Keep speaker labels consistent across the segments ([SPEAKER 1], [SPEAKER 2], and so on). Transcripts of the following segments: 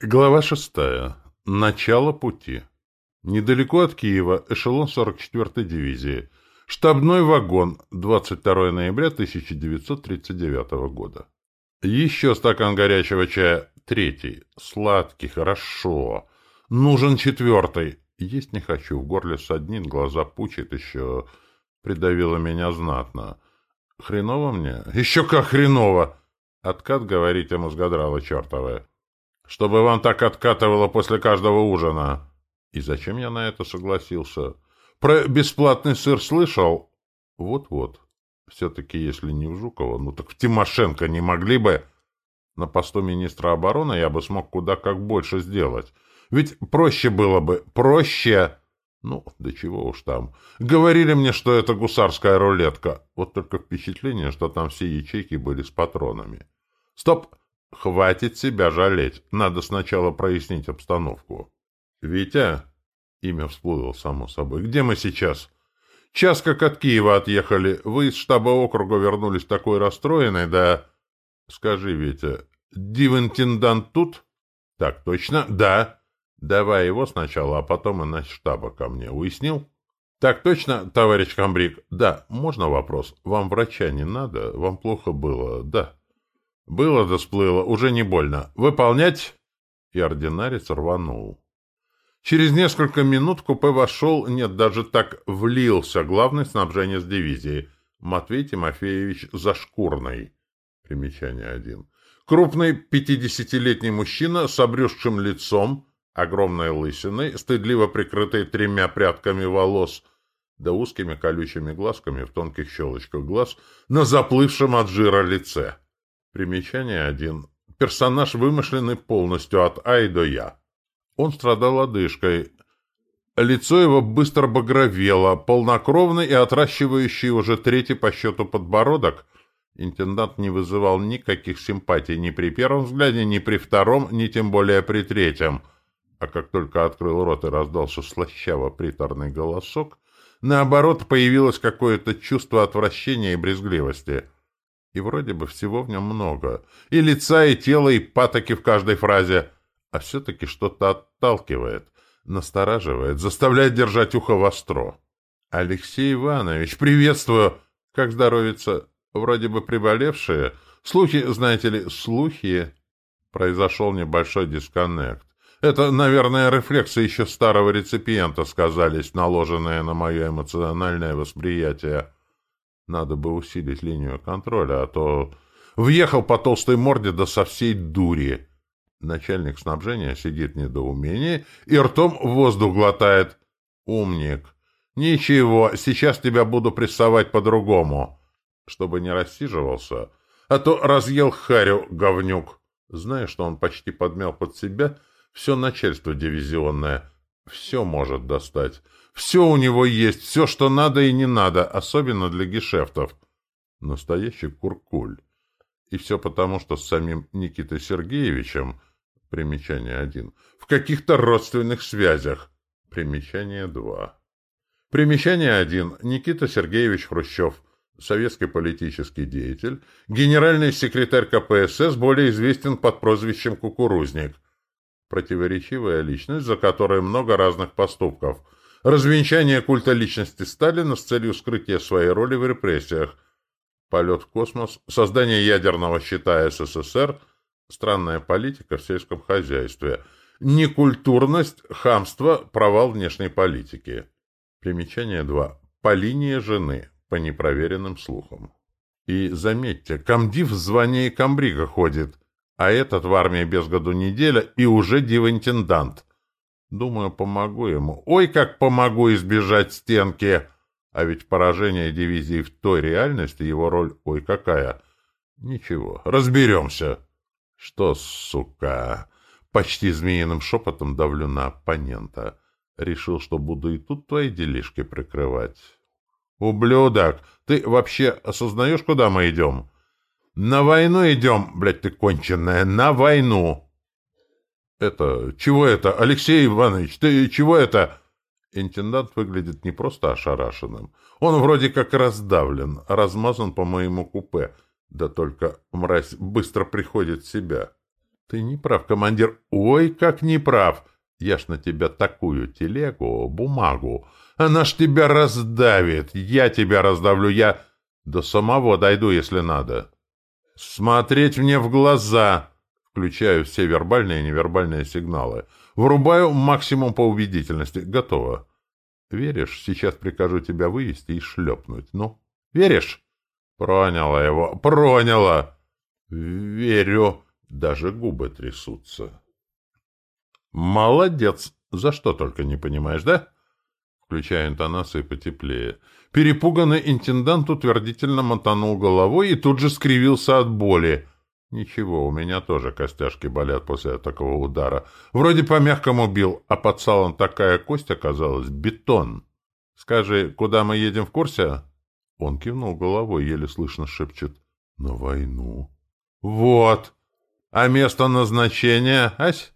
[SPEAKER 1] Глава шестая. Начало пути. Недалеко от Киева, эшелон 44-й дивизии. Штабной вагон, 22 ноября 1939 года. Еще стакан горячего чая. Третий. Сладкий, хорошо. Нужен четвертый. Есть не хочу, в горле саднит, глаза пучит еще. Придавило меня знатно. Хреново мне? Еще как хреново! Откат, говорите, мозгодрала чертовая. Чтобы вам так откатывало после каждого ужина. И зачем я на это согласился? Про бесплатный сыр слышал? Вот-вот. Все-таки, если не в Жукова, ну так в Тимошенко не могли бы... На посту министра обороны я бы смог куда как больше сделать. Ведь проще было бы, проще... Ну, да чего уж там. Говорили мне, что это гусарская рулетка. Вот только впечатление, что там все ячейки были с патронами. Стоп! Хватит себя жалеть. Надо сначала прояснить обстановку. Витя, имя всплыло само собой. Где мы сейчас? Час как от Киева отъехали. Вы из штаба округа вернулись такой расстроенной, да... Скажи, Витя, дивинтендант тут? Так точно? Да. Давай его сначала, а потом и на штаба ко мне. Уяснил? Так точно, товарищ комбриг? Да. Можно вопрос? Вам врача не надо? Вам плохо было? Да. Было да сплыло, уже не больно. Выполнять? И ординарец рванул. Через несколько минут купе вошел, нет, даже так влился главный снабженец дивизии, Матвей Тимофеевич Зашкурный. Примечание один. Крупный пятидесятилетний мужчина с обрюзшим лицом, огромной лысиной, стыдливо прикрытой тремя прядками волос, да узкими колючими глазками в тонких щелочках глаз на заплывшем от жира лице. Примечание один. Персонаж вымышленный полностью от А и до Я. Он страдал одышкой. Лицо его быстро багровело, полнокровный и отращивающий уже третий по счету подбородок. Интендант не вызывал никаких симпатий ни при первом взгляде, ни при втором, ни тем более при третьем. А как только открыл рот и раздался слащаво-приторный голосок, наоборот, появилось какое-то чувство отвращения и брезгливости — и вроде бы всего в нем много. И лица, и тела, и патоки в каждой фразе. А все-таки что-то отталкивает, настораживает, заставляет держать ухо востро. «Алексей Иванович, приветствую! Как здоровится? Вроде бы приболевшие. Слухи, знаете ли, слухи...» Произошел небольшой дисконнект. Это, наверное, рефлексы еще старого реципиента сказались, наложенные на мое эмоциональное восприятие. Надо бы усилить линию контроля, а то въехал по толстой морде да со всей дури. Начальник снабжения сидит в недоумении и ртом воздух глотает. Умник. Ничего, сейчас тебя буду прессовать по-другому. Чтобы не рассиживался, а то разъел харю, говнюк. Знаешь, что он почти подмял под себя все начальство дивизионное. Все может достать. Все у него есть, все, что надо и не надо, особенно для гешефтов. Настоящий куркуль. И все потому, что с самим Никитой Сергеевичем, примечание один, в каких-то родственных связях, примечание два. Примечание один. Никита Сергеевич Хрущев, советский политический деятель, генеральный секретарь КПСС, более известен под прозвищем «Кукурузник». Противоречивая личность, за которой много разных поступков – развенчание культа личности Сталина с целью скрытия своей роли в репрессиях, полет в космос, создание ядерного щита СССР, странная политика в сельском хозяйстве, некультурность, хамство, провал внешней политики. Примечание 2. По линии жены, по непроверенным слухам. И заметьте, комдив в звании комбрига ходит, а этот в армии без году неделя и уже дивинтендант. Думаю, помогу ему. Ой, как помогу избежать стенки! А ведь поражение дивизии в той реальности его роль ой какая. Ничего, разберемся. Что, сука? Почти змеиным шепотом давлю на оппонента. Решил, что буду и тут твои делишки прикрывать. Ублюдок! Ты вообще осознаешь, куда мы идем? На войну идем, блядь ты конченная, на войну! «Это... Чего это? Алексей Иванович, ты чего это?» Интендант выглядит не просто ошарашенным. Он вроде как раздавлен, размазан по моему купе. Да только мразь быстро приходит в себя. Ты не прав, командир. Ой, как не прав. Я ж на тебя такую телегу, бумагу. Она ж тебя раздавит. Я тебя раздавлю. Я до самого дойду, если надо. Смотреть мне в глаза. Включаю все вербальные и невербальные сигналы. Врубаю максимум по убедительности. Готово. Веришь, сейчас прикажу тебя вывести и шлепнуть. Ну, веришь? Проняла его. Проняла. Верю. Даже губы трясутся. Молодец. За что только не понимаешь, да? Включая интонации потеплее. Перепуганный интендант утвердительно мотанул головой и тут же скривился от боли. Ничего, у меня тоже костяшки болят после такого удара. Вроде по мягкому бил, а под салом такая кость оказалась — бетон. Скажи, куда мы едем в курсе? Он кивнул головой, еле слышно шепчет. На войну. Вот. А место назначения, ась?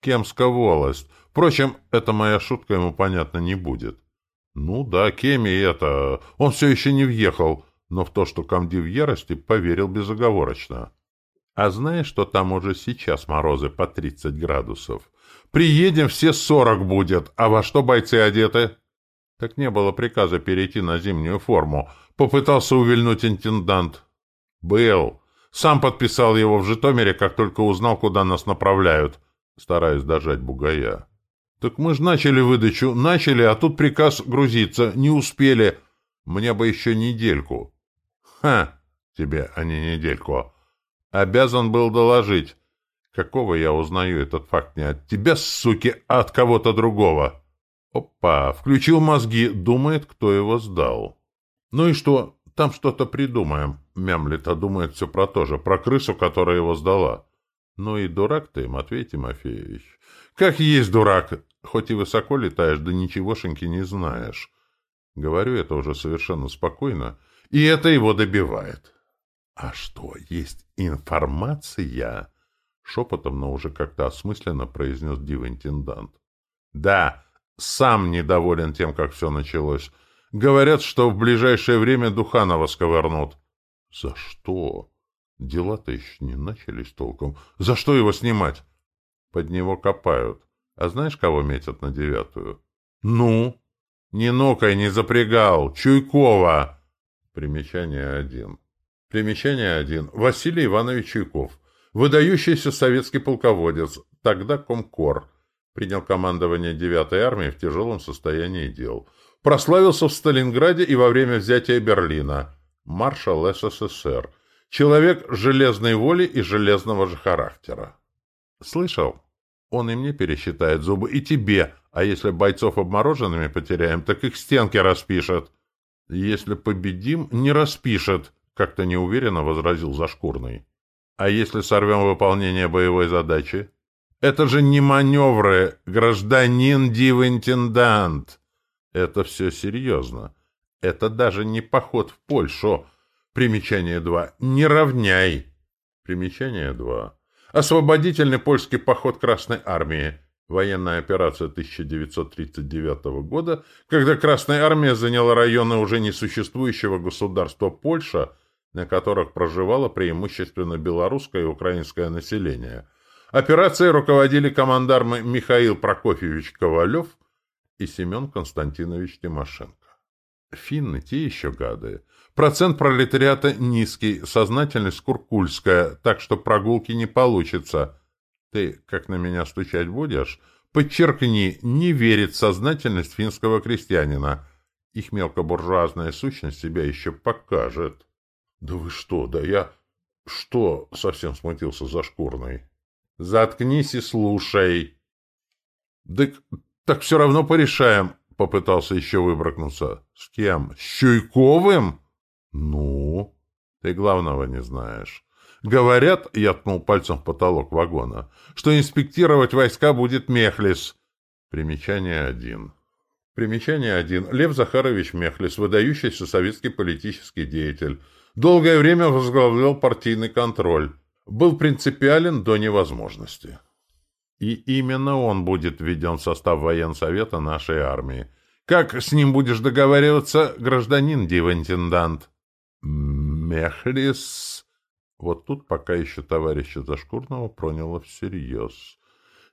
[SPEAKER 1] Кемская волость. Впрочем, эта моя шутка ему понятно не будет. Ну да, Кеми это... Он все еще не въехал, но в то, что Камди в ярости, поверил безоговорочно. А знаешь, что там уже сейчас морозы по 30 градусов? Приедем, все 40 будет, а во что бойцы одеты? Так не было приказа перейти на зимнюю форму. Попытался увильнуть интендант. Был. Сам подписал его в Житомире, как только узнал, куда нас направляют, стараясь дожать бугая. Так мы же начали выдачу, начали, а тут приказ грузиться, не успели. Мне бы еще недельку. Ха, тебе, а не недельку. Обязан был доложить. Какого я узнаю этот факт не от тебя, суки, а от кого-то другого? Опа, включил мозги, думает, кто его сдал. Ну и что, там что-то придумаем. Мямлет, думает все про то же, про крысу, которая его сдала. Ну и дурак ты, Матвей Тимофеевич. Как есть дурак, хоть и высоко летаешь, да ничегошеньки не знаешь. Говорю это уже совершенно спокойно, и это его добивает. «А что, есть информация?» Шепотом, но уже как-то осмысленно произнес див-интендант. «Да, сам недоволен тем, как все началось. Говорят, что в ближайшее время Духанова сковырнут». «За что?» Дела-то еще не начались толком. «За что его снимать?» «Под него копают. А знаешь, кого метят на девятую?» «Ну?» «Не нукай, не запрягал! Чуйкова!» Примечание один. Примечание 1. Василий Иванович Чуйков. Выдающийся советский полководец, тогда Комкор. Принял командование 9-й армии в тяжелом состоянии дел. Прославился в Сталинграде и во время взятия Берлина. Маршал СССР. Человек железной воли и железного же характера. Слышал? Он и мне пересчитает зубы, и тебе. А если бойцов обмороженными потеряем, так их стенки распишет. Если победим, не распишет. — как-то неуверенно возразил Зашкурный. «А если сорвем выполнение боевой задачи?» «Это же не маневры, гражданин див-интендант!» «Это все серьезно. Это даже не поход в Польшу. Примечание 2. Не равняй!» Примечание 2. Освободительный польский поход Красной Армии. Военная операция 1939 года, когда Красная Армия заняла районы уже несуществующего государства Польша – на которых проживало преимущественно белорусское и украинское население. Операцией руководили командармы Михаил Прокофьевич Ковалев и Семен Константинович Тимошенко. Финны те еще гады. Процент пролетариата низкий, сознательность куркульская, так что прогулки не получится. Ты, как на меня стучать будешь, подчеркни, не верит сознательность финского крестьянина. Их мелкобуржуазная сущность себя еще покажет. «Да вы что, да я...» «Что?» — совсем смутился Зашкурный. «Заткнись и слушай!» «Да так все равно порешаем!» — попытался еще выбракнуться. «С кем? С Чуйковым?» «Ну?» «Ты главного не знаешь». «Говорят, — я ткнул пальцем в потолок вагона, — что инспектировать войска будет Мехлис». Примечание один. Примечание один. Лев Захарович Мехлис, выдающийся советский политический деятель, Долгое время возглавлял партийный контроль. Был принципиален до невозможности. И именно он будет введен в состав военсовета нашей армии. Как с ним будешь договариваться, гражданин дивентендант? Мехлис... Вот тут пока еще товарища Зашкурного проняло всерьез.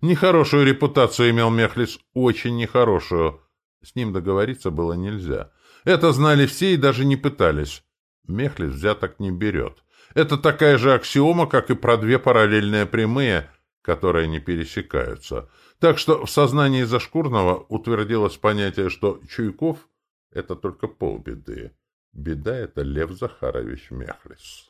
[SPEAKER 1] Нехорошую репутацию имел Мехлис, очень нехорошую. С ним договориться было нельзя. Это знали все и даже не пытались. Мехлис взяток не берет. Это такая же аксиома, как и про две параллельные прямые, которые не пересекаются. Так что в сознании Зашкурного утвердилось понятие, что Чуйков — это только полбеды. Беда — это Лев Захарович Мехлис.